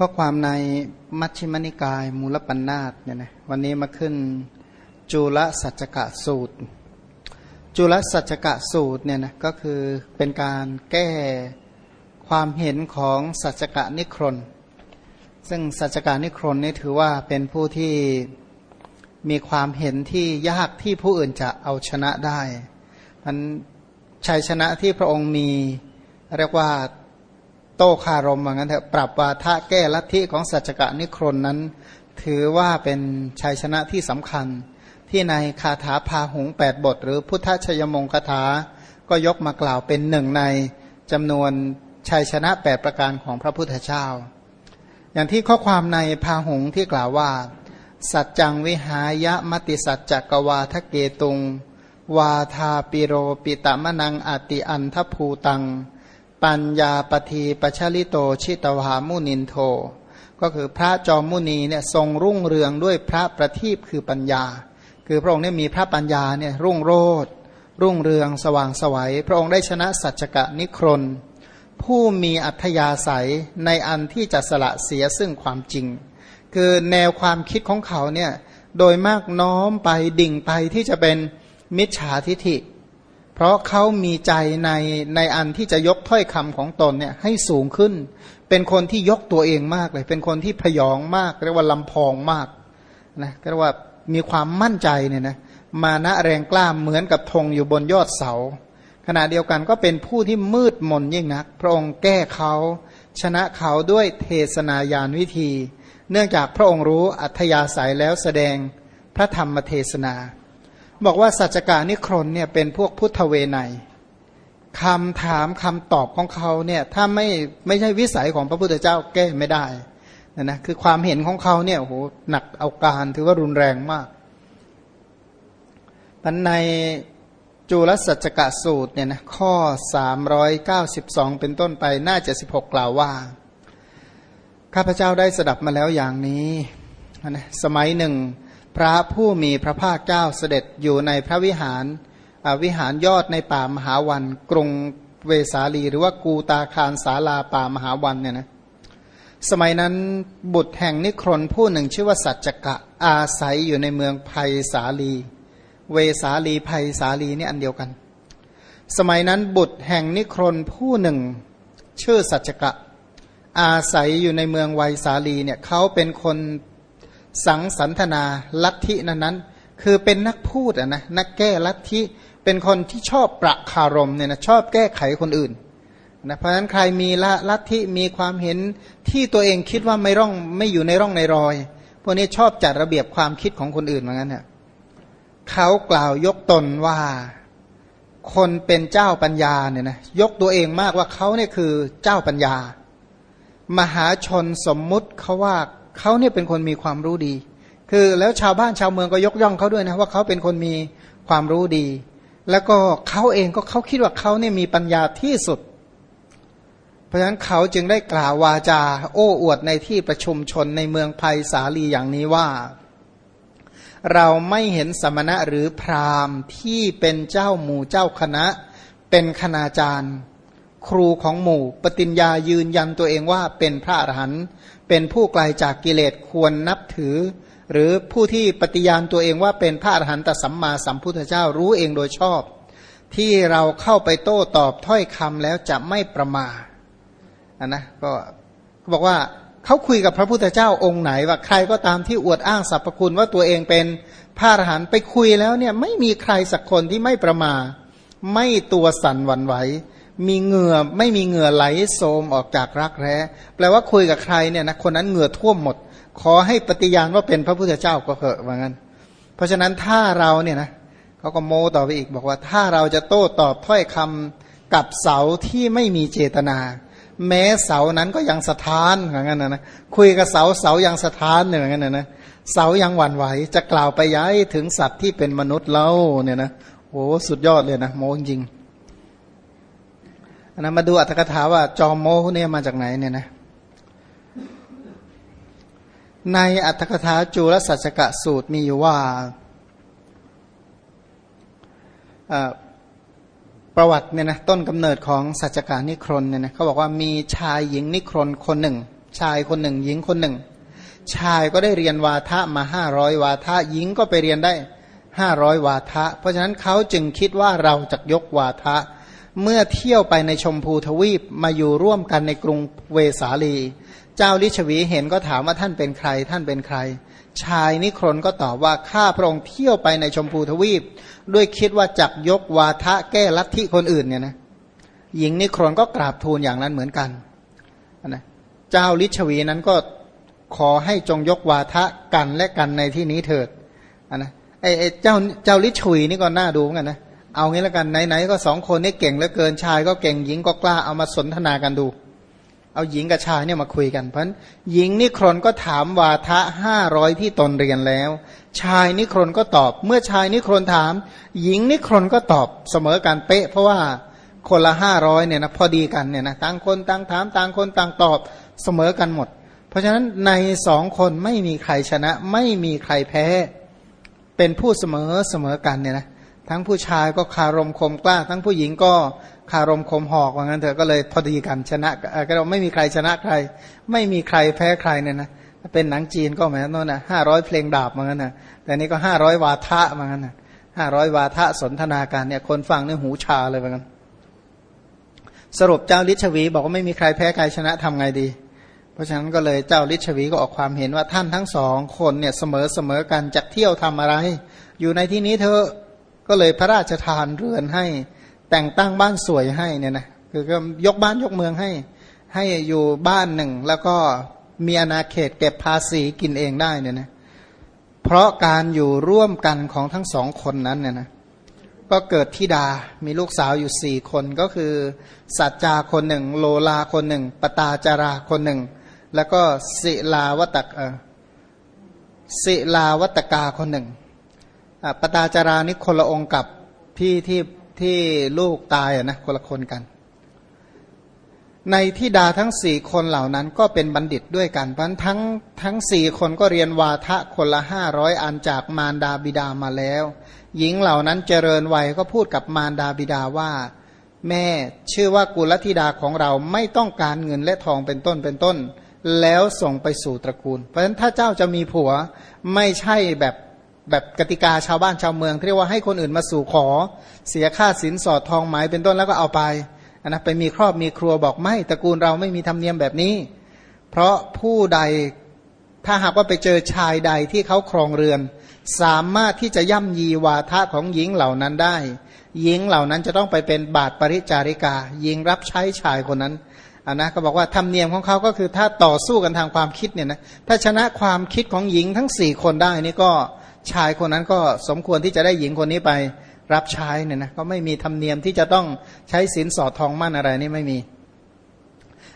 ข้อความในมัชฌิมนิกายมูลปัญนาตเนี่ยนะวันนี้มาขึ้นจุลสัจกะสูตร จุลสัจกะสูตรเนี่ยนะก็คือเป็นการแก้ความเห็นของสัจกะนิครนซึ่งสัจกะนิครนนี่ถือว่าเป็นผู้ที่มีความเห็นที่ยากที่ผู้อื่นจะเอาชนะได้มันชัยชนะที่พระองค์มีเรียกว่า โต้คารมว่างั้นเถอะปรับวาทะแก้ลัทธิของสัจกะนิครนนั้น ถือว่าเป็นชัยชนะที่สำคัญ ที่ในคาถาพาหุงแปดบท หรือพุทธชยมงคถา ก็ยกมากล่าวเป็นหนึ่งในจำนวนชัยชนะแปดประการของพระพุทธเจ้า อย่างที่ข้อความในพาหุงที่กล่าวว่า สัจจังวิหายะมติสัจจกวาทะเกตุง วาทาปิโรปิตามนังอติอันทภูตัง ปัญญาปทีปชลิโตชิตวามุนินโท ก็คือพระจอมมุนีเนี่ยทรงรุ่งเรืองด้วยพระประทีปคือปัญญา คือพระองค์เนี่ยมีพระปัญญาเนี่ยรุ่งโรดรุ่งเรืองสว่างสวัย พระองค์ได้ชนะสัจกะนิครนผู้มีอัธยาศัยในอันที่จะสละเสียซึ่งความจริง คือแนวความคิดของเขาเนี่ยโดยมากน้อมไปดิ่งไปที่จะเป็นมิจฉาทิฐิ เพราะเขามีใจในในอันที่จะยกถ้อยคำของตนเนี่ยให้สูงขึ้น เป็นคนที่ยกตัวเองมากเลย เป็นคนที่พยองมาก เรียกว่าลำพองมากนะเรียกว่ามีความมั่นใจเนี่ยนะมานะแรงกล้ามเหมือนกับธงอยู่บนยอดเสา ขณะเดียวกันก็เป็นผู้ที่มืดมนยิ่งนัก พระองค์แก้เขาชนะเขาด้วยเทศนายานวิธี เนื่องจากพระองค์รู้อัธยาศัยแล้วแสดงพระธรรมเทศนา บอกว่าสัจจารนิครนเนี่ยเป็นพวกพุทธเวไนคำถามคำตอบของเขาเนี่ยถ้าไม่ไม่ใช่วิสัยของพระพุทธเจ้าแก้ไม่ได้นะนะคือความเห็นของเขาเนี่ยโหหนักเอาการถือว่ารุนแรงมากปันในจุลสัจกะสูตรเนี่ยนะข้อ 392 เป็นต้นไปหน้า76 กล่าวว่า ข้าพเจ้าได้สดับมาแล้วอย่างนี้นะสมัยหนึ่ง พระผู้มีพระภาคเจ้าเสด็จอยู่ในพระวิหารวิหารยอดในป่ามหาวัน กรุงเวสาลีหรือว่ากูตาคารสาลาป่ามหาวันเนี่ยนะสมัยนั้นบุตรแห่งนิครนผู้หนึ่งชื่อว่าสัจจกะอาศัยอยู่ในเมืองภัยสาลี เวสาลีภัยสาลีนี่อันเดียวกัน สมัยนั้นบุตรแห่งนิครนผู้หนึ่ง ชื่อสัจจกะ อาศัยอยู่ในเมืองไวสาลีเนี่ยเขาเป็นคน สังสันทนาลัทธินั้นนั้นคือเป็นนักพูดอะนะนักแก้ลัทธิเป็นคนที่ชอบประคารมเนี่ยนะชอบแก้ไขคนอื่นนะเพราะฉะนั้นใครมีละลัทธิมีความเห็นที่ตัวเองคิดว่าไม่ร่องไม่อยู่ในร่องในรอย พวกนี้ชอบจัดระเบียบความคิดของคนอื่นเหมือนกันเนี่ยเขากล่าวยกตนว่าคนเป็นเจ้าปัญญาเนี่ยนะยกตัวเองมากว่าเขาเนี่ยคือเจ้าปัญญา มหาชนสมมุติเขาว่า เขาเนี่ยเป็นคนมีความรู้ดี คือแล้วชาวบ้านชาวเมืองก็ยกย่องเขาด้วยนะว่าเขาเป็นคนมีความรู้ดี แล้วก็เขาเองก็เขาคิดว่าเขาเนี่ยมีปัญญาที่สุด เพราะฉะนั้นเขาจึงได้กล่าววาจา โอ้อวดในที่ประชุมชนในเมืองภัยสาลีอย่างนี้ว่า เราไม่เห็นสมณะหรือพราหมณ์ที่เป็นเจ้าหมู่เจ้าคณะ เป็นคณาจารย์ ครูของหมู่ ปฏิญญายืนยันตัวเองว่าเป็นพระอรหันต์ เป็นผู้ไกลาจากกิเลสควรนับถือ หรือผู้ที่ปฏิญาณตัวเองว่าเป็นพระอรหันตสัมมาสัมพุทธเจ้ารู้เองโดยชอบ ที่เราเข้าไปโต้ตอบถ้อยคำแล้วจะไม่ประมาทนะก็บอกว่าเขาคุยกับพระพุทธเจ้าองค์ไหนว่าใครก็ตามที่อวดอ้างสรรพคุณว่าตัวเองเป็นพระอรหันต์ไปคุยแล้วเนี่ยไม่มีใครสักคนที่ไม่ประมา ไม่ตัวสั่นหวั่นไหว มีเหงื่อไม่มีเหงื่อไหลโสมออกจากรักแร้ แปลว่าคุยกับใครเนี่ยนะคนนั้นเหงื่อท่วมหมด ขอให้ปฏิญาณว่าเป็นพระพุทธเจ้าก็เถอะว่างั้น เพราะฉะนั้นถ้าเราเนี่ยนะเขาก็โมต่อไปอีกบอกว่า ถ้าเราจะโต้ตอบถ้อยคำกับเสาที่ไม่มีเจตนา แม้เสานั้นก็ยังสะท้านอย่างนั้นนะคุยกับเสาเสายังสะท้านเนี่ยอย่างนั้นนะนะเสายังหวั่นไหวจะกล่าวไปย้ายถึงสัตว์ที่เป็นมนุษย์เล่าเนี่ยนะโอ้สุดยอดเลยนะโมจริง นะมาดูอัตถกถาว่าจอมโมเนี่ยมาจากไหนเนี่ยนะ ในอัตถกถาจูลสัจกะสูตรมีอยู่ว่าประวัติเนี่ยนะต้นกำเนิดของสัจจการนิครนเนี่ยนะเขาบอกว่ามีชายหญิงนิครนคนหนึ่ง ชายคนหนึ่ง หญิงคนหนึ่ง ชายก็ได้เรียนวาทะมาห้าร้อยวาทะหญิงก็ไปเรียนได้ห้าร้อยวาทะ เพราะฉะนั้นเขาจึงคิดว่าเราจะยกวาทะ เมื่อเที่ยวไปในชมพูทวีปมาอยู่ร่วมกันในกรุงเวสาลี เจ้าลิชวีเห็นก็ถามว่าท่านเป็นใคร ท่านเป็นใคร ชายนิครนก็ตอบว่าข้าพระองค์เที่ยวไปในชมพูทวีป ด้วยคิดว่าจักยกวาทะแก้ลัทธิคนอื่นเนี่ยนะหญิงนิครนก็กราบทูลอย่างนั้นเหมือนกันนะเจ้าลิชวีนั้นก็ขอให้จงยกวาทะกันและกันในที่นี้เถิดนะไอ้เจ้าเจ้าลิชวีนี่ก็น่าดูเหมือนกันนะ เอางี้แล้วกันไหนๆก็สองคนนี้เก่งเหลือเกินชายก็เก่งหญิงก็กล้าเอามาสนทนากันดู เอาหญิงกับชายเนี่ยมาคุยกันเพราะหญิงนิครนก็ถามวาทะห้าร้อยที่ตนเรียนแล้ว ชายนิครนก็ตอบ เมื่อชายนิครนถาม หญิงนิครนก็ตอบเสมอกันเป๊ะ เพราะว่าคนละห้าร้อยเนี่ยนะพอดีกันเนี่ยนะต่างคนต่างถามต่างคนต่างตอบเสมอกันหมด เพราะฉะนั้นในสองคนไม่มีใครชนะ ไม่มีใครแพ้ เป็นผู้เสมอเสมอกันเนี่ยนะ ทั้งผู้ชายก็คารมคมกล้า ทั้งผู้หญิงก็คารมคมหอกว่างั้นเถอะก็เลยพอดีกันชนะก็ไม่มีใครชนะใคร ไม่มีใครแพ้ใครเนี่ยนะเป็นหนังจีนก็แม้นนนะห้าร้อยเพลงดาบเหมือนกันนะแต่นี้ก็ห้าร้อยวาทะเหมือนกันนะห้าร้อยวาทะสนทนาการเนี่ยคนฟังเนี่ยหูชาเลยเหมือนกันสรุปเจ้าลิชวี บอกว่าไม่มีใครแพ้ใครชนะทำไงดี เพราะฉะนั้นก็เลยเจ้าลิชวีก็ออกความเห็นว่าท่านทั้งสองคนเนี่ยเสมอเสมอกันจะเที่ยวทำอะไร อยู่ในที่นี้เธอ ก็เลยพระราชทานเรือนให้ แต่งตั้งบ้านสวยให้เนี่ยนะคือก็ยกบ้านยกเมืองให้ ให้อยู่บ้านหนึ่ง แล้วก็มีอาณาเขตเก็บภาษีกินเองได้เนี่ยนะเพราะการอยู่ร่วมกันของทั้งสองคนนั้นเนี่ยนะก็เกิดทิดา มีลูกสาวอยู่สี่คนก็คือ สัจจาคนหนึ่ง โลลาคนหนึ่ง ปตาจาราคนหนึ่ง แล้วก็ศิลาวัตกเออศิลาวัตกาคนหนึ่ง ปตาจารานี่คนละองค์กับที่ที่ที่ลูกตายนะคนละคนกัน ในทิดาทั้งสี่คนเหล่านั้นก็เป็นบัณฑิตด้วยกันเพราะทั้งทั้งสี่คนก็เรียนวาทะคนละห้าร้อยอันจากมารดาบิดามาแล้ว หญิงเหล่านั้นเจริญวัยก็พูดกับมารดาบิดาว่า แม่ชื่อว่ากุลธิดาของเราไม่ต้องการเงินและทองเป็นต้นเป็นต้น แล้วส่งไปสู่ตระกูล เพราะฉะนั้นถ้าเจ้าจะมีผัวไม่ใช่แบบ แบบกติกาชาวบ้านชาวเมืองที่เรียกว่าให้คนอื่นมาสู่ขอ เสียค่าสินสอดทองหมายเป็นต้นแล้วก็เอาไปนะไปมีครอบมีครัวบอกไม่ตระกูลเราไม่มีธรรมเนียมแบบนี้ เพราะผู้ใดถ้าหากว่าไปเจอชายใดที่เขาครองเรือน สามารถที่จะย่ำยีวาทะของหญิงเหล่านั้นได้ หญิงเหล่านั้นจะต้องไปเป็นบาทปริจาริกา หญิงรับใช้ชายคนนั้นอันนะก็บอกว่าธรรมเนียมของเขาก็คือถ้าต่อสู้กันทางความคิดเนี่ยนะถ้าชนะความคิดของหญิงทั้งสี่คนได้นี่ก็ ชายคนนั้นก็สมควรที่จะได้หญิงคนนี้ไปรับใช้เนี่ยนะก็ไม่มีธรรมเนียมที่จะต้องใช้สินสอดทองมั่นอะไรนี่ไม่มี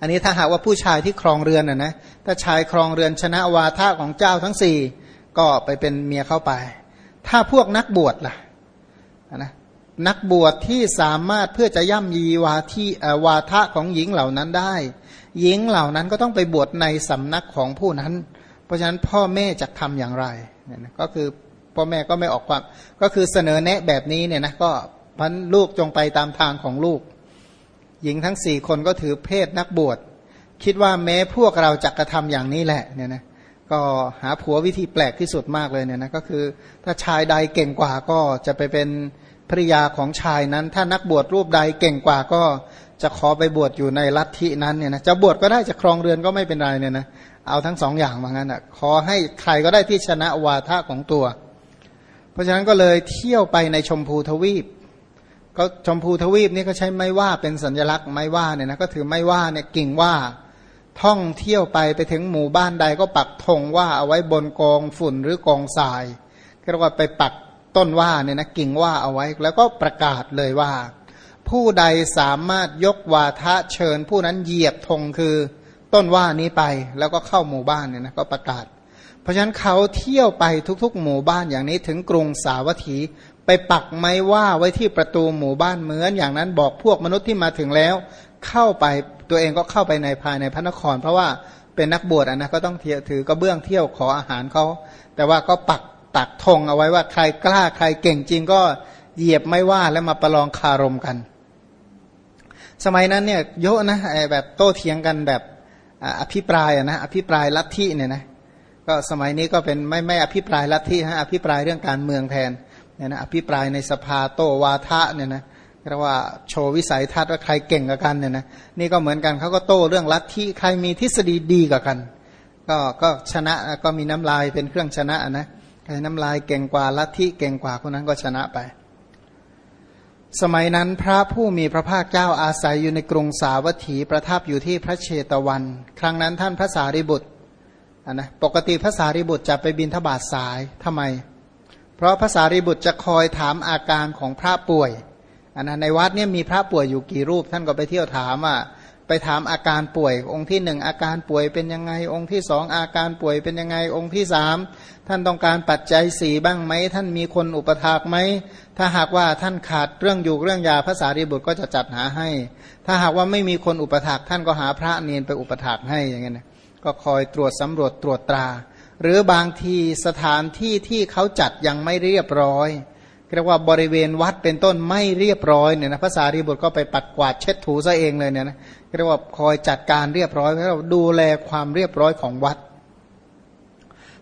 อันนี้ถ้าหากว่าผู้ชายที่ครองเรือนนะนะถ้าชายครองเรือนชนะวาทะของเจ้าทั้งสี่ก็ไปเป็นเมียเข้าไป ถ้าพวกนักบวชล่ะนะนักบวชที่สามารถเพื่อจะย่ำยีวาที่วาทะของหญิงเหล่านั้นได้ หญิงเหล่านั้นก็ต้องไปบวชในสำนักของผู้นั้น เพราะฉะนั้นพ่อแม่จะทำอย่างไร ก็คือพ่อแม่ก็ไม่ออกความ ก็คือเสนอแนะแบบนี้เนี่ยนะก็พันลูกจงไปตามทางของลูก หญิงทั้งสี่คนก็ถือเพศนักบวช คิดว่าแม้พวกเราจะกระทำอย่างนี้แหละเนี่ยนะก็หาผัววิธีแปลกที่สุดมากเลยเนี่ยนะก็คือ ถ้าชายใดเก่งกว่าก็จะไปเป็นภริยาของชายนั้น ถ้านักบวชรูปใดเก่งกว่าก็จะขอไปบวชอยู่ในลัทธินั้นเนี่ยนะจะบวชก็ได้จะครองเรือนก็ไม่เป็นไรเนี่ยนะ เอาทั้งสองอย่างมางั้นอะขอให้ใครก็ได้ที่ชนะวาทะของตัว เพราะฉะนั้นก็เลยเที่ยวไปในชมพูทวีป ก็ชมพูทวีปนี่ก็ใช้ไม้ว่าเป็นสัญลักษณ์ไม้ว่าเนี่ยนะก็ถือไม้ว่าเนี่ยกิ่งว่าท่องเที่ยวไปไปถึงหมู่บ้านใดก็ปักธงว่าเอาไว้บนกองฝุ่นหรือกองทรายเรียกว่าไปปักต้นว่าเนี่ยนะกิ่งว่าเอาไว้แล้วก็ประกาศเลยว่า ผู้ใดสามารถยกวาทะเชิญผู้นั้นเหยียบธงคือ ต้นว่านี้ไปแล้วก็เข้าหมู่บ้านเนี่ยนะก็ประกาศ เพราะฉะนั้นเขาเที่ยวไปทุกๆ หมู่บ้านอย่างนี้ถึงกรุงสาวัตถีไปปักไม้ว่าไว้ที่ประตูหมู่บ้านเหมือนอย่างนั้นบอกพวกมนุษย์ที่มาถึงแล้ว เข้าไปตัวเองก็เข้าไปในภายในพระนคร เพราะว่าเป็นนักบวชนะก็ต้องถือกระเบื้องเที่ยวขออาหารเขาแต่ว่าก็ปักตักธงเอาไว้ว่าใครกล้าใครเก่งจริงก็เหยียบไม่ว่าแล้วมาประลองคารมกัน สมัยนั้นเนี่ยเยอะนะแบบโต้เถียงกันแบบ อภิปรายนะอภิปรายลัทธิเนี่ยนะก็สมัยนี้ก็เป็นไม่ไม่อภิปรายลัทธิฮะอภิปรายเรื่องการเมืองแทนเนี่ยนะอภิปรายในสภาโตวาทะเนี่ยนะเรียกว่าโชว์วิสัยทัศน์ว่าใครเก่งกับกันเนี่ยนะนี่ก็เหมือนกันเขาก็โต้เรื่องลัทธิใครมีทฤษฎีดีกับกัน ก็ก็ชนะก็มีน้ำลายเป็นเครื่องชนะนะใครน้ำลายเก่งกว่าลัทธิเก่งกว่าคนนั้นก็ชนะไป สมัยนั้นพระผู้มีพระภาคเจ้าอาศัยอยู่ในกรุงสาวัตถีประทับอยู่ที่พระเชตวัน ครั้งนั้นท่านพระสารีบุตรนะปกติพระสารีบุตรจะไปบินทบาทสายทำไม เพราะพระสารีบุตรจะคอยถามอาการของพระป่วยอันนั้นในวัดเนี่ยมีพระป่วยอยู่กี่รูป ท่านก็ไปเที่ยวถามว่า ไปถามอาการป่วย องค์ที่หนึ่งอาการป่วยเป็นยังไง องค์ที่สองอาการป่วยเป็นยังไง องค์ที่สามท่านต้องการปัจจัยสี่บ้างไหม ท่านมีคนอุปถากไหม ถ้าหากว่าท่านขาดเรื่องอยู่เรื่องยาภาษารีบุตรก็จะจัดหาให้ ถ้าหากว่าไม่มีคนอุปถากท่านก็หาพระเนียนไปอุปถากให้อย่างเงี้ยก็คอยตรวจสำรวจตรวจตรา หรือบางทีสถานที่ที่เขาจัดยังไม่เรียบร้อย เรียกว่าบริเวณวัดเป็นต้นไม่เรียบร้อยเนี่ยนะภาษารีบุตรก็ไปปัดกวาดเช็ดถูซะเองเลยเนี่ยนะเรียกว่าคอยจัดการเรียบร้อยเร้ดูแลความเรียบร้อยของวัด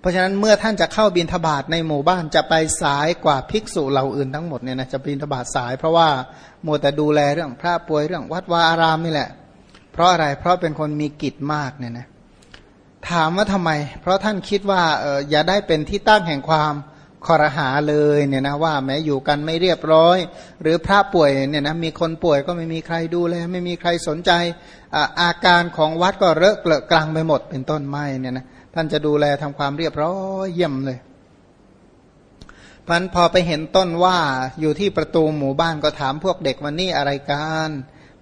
เพราะฉะนั้นเมื่อท่านจะเข้าบินทบาทในหมู่บ้านจะไปสายกว่าภิกษุเหล่าอื่นทั้งหมดเนี่ยนะจะบินทบาทสาย เพราะว่าโมแต่ดูแลเรื่องพระป่วยเรื่องวัดวาอารามนี่แหละ เพราะอะไรเพราะเป็นคนมีกิจมากเนี่ยนะถามว่าทำไม เพราะท่านคิดว่าเอออย่าได้เป็นที่ตั้งแห่งความ คอรหาเลยเนี่ยนะว่าแม้อยู่กันไม่เรียบร้อย หรือพระป่วยเนี่ยนะมีคนป่วยก็ไม่มีใครดูแลไม่มีใครสนใจอาอาการของวัดก็เลอะเกลอะกลางไปหมดเป็นต้นไม้เนี่ยนะท่านจะดูแลทำความเรียบร้อยเยี่ยมเลยพันพอไปเห็นต้นว่าอยู่ที่ประตูหมู่บ้านก็ถามพวกเด็กวันนี้อะไรกัน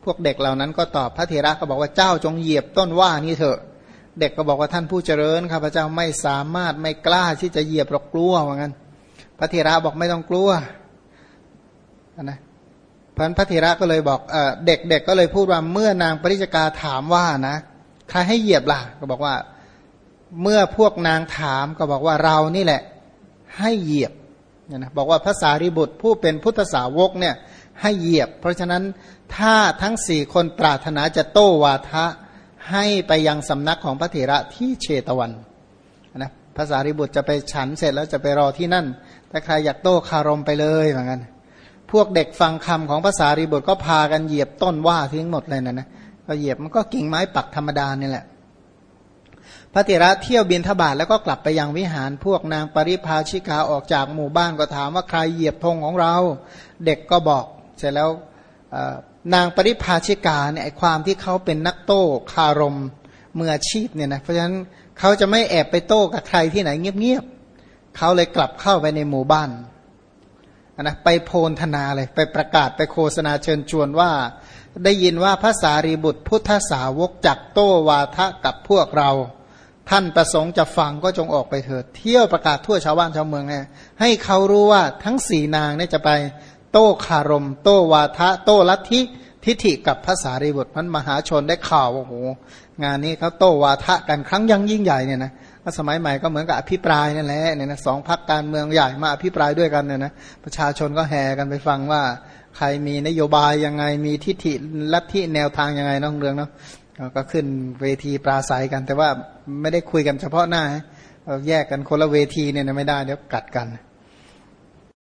พวกเด็กเหล่านั้นก็ตอบพระเถระก็บอกว่าเจ้าจงเหยียบต้นว่านี้เถอะเด็กก็บอกว่าท่านผู้เจริญข้าพเจ้าไม่สามารถไม่กล้าที่จะเหยียบหรอกกลัวว่างั้น พระเถระบอกไม่ต้องกลัวนะพันพระเถระก็เลยบอกเด็กๆกก็เลยพูดว่าเมื่อนางปริจกาถามว่านะใครให้เหยียบล่ะ ก็บอกว่า เมื่อพวกนางถามก็บอกว่าเรานี่แหละ ให้เหยียบเนี่ยนะบอกว่าภาษาริบุตรผู้เป็นพุทธสาวกเนี่ยให้เหยียบ เพราะฉะนั้นถ้าทั้งสี่คนปรารถนาจะโต้วาทะให้ไปยังสำนักของพระเถระที่เชตวัน ภาษาริบุตรจะไปฉันเสร็จแล้วจะไปรอที่นั่นถ้าใครอยากโต้คารมไปเลยเหมือนกัน พวกเด็กฟังคำของภาษารีบุตรก็พากันเหยียบต้นว่าทิ้งหมดเลยนะนะก็เหยียบมันก็กิ่งไม้ปักธรรมดานี่แหละ พระเถระเที่ยวบินทบาทแล้วก็กลับไปยังวิหาร พวกนางปริพาชิกาออกจากหมู่บ้านก็ถามว่าใครเหยียบธงของเรา เด็กก็บอก เสร็จแล้วนางปริพาชิกาเนี่ยความที่เขาเป็นนักโต้คารม มืออาชีพเนี่ยนะเพราะฉะนั้นเขาจะไม่แอบไปโต้กับใครที่ไหนเงียบๆเขาเลยกลับเข้าไปในหมู่บ้านนะไปโพลธนาเลยไปประกาศไปโฆษณาเชิญชวนว่า ได้ยินว่าพระสารีบุตรพุทธสาวกจักโต้วาทะกับพวกเรา ท่านประสงค์จะฟังก็จงออกไปเถิด เที่ยวประกาศทั่วชาวบ้านชาวเมืองให้เขารู้ว่าทั้งสี่นางเนี่ยจะไปโต้คารม โต้วาทะ โต้ลัทธิ ทิฐิกับพระสารีบุตรมันมหาชนได้ข่าวโอ้โหงานนี้เขาโต้วาทะกันครั้งยังยิ่งใหญ่เนี่ยนะสมัยใหม่ก็เหมือนกับอภิปรายนั่นแหละเนี่ยนะสองพักการเมืองใหญ่มาอภิปรายด้วยกันเนี่ยนะประชาชนก็แห่กันไปฟังว่า ใครมีนโยบายยังไงมีทิฏฐิลัทธิแนวทางยังไงน้องเรืองเนาะก็ขึ้นเวทีปราศัยกัน แต่ว่าไม่ได้คุยกันเฉพาะหน้าแยกกันคนละเวทีเนี่ยไม่ได้เดี๋ยวกัดกัน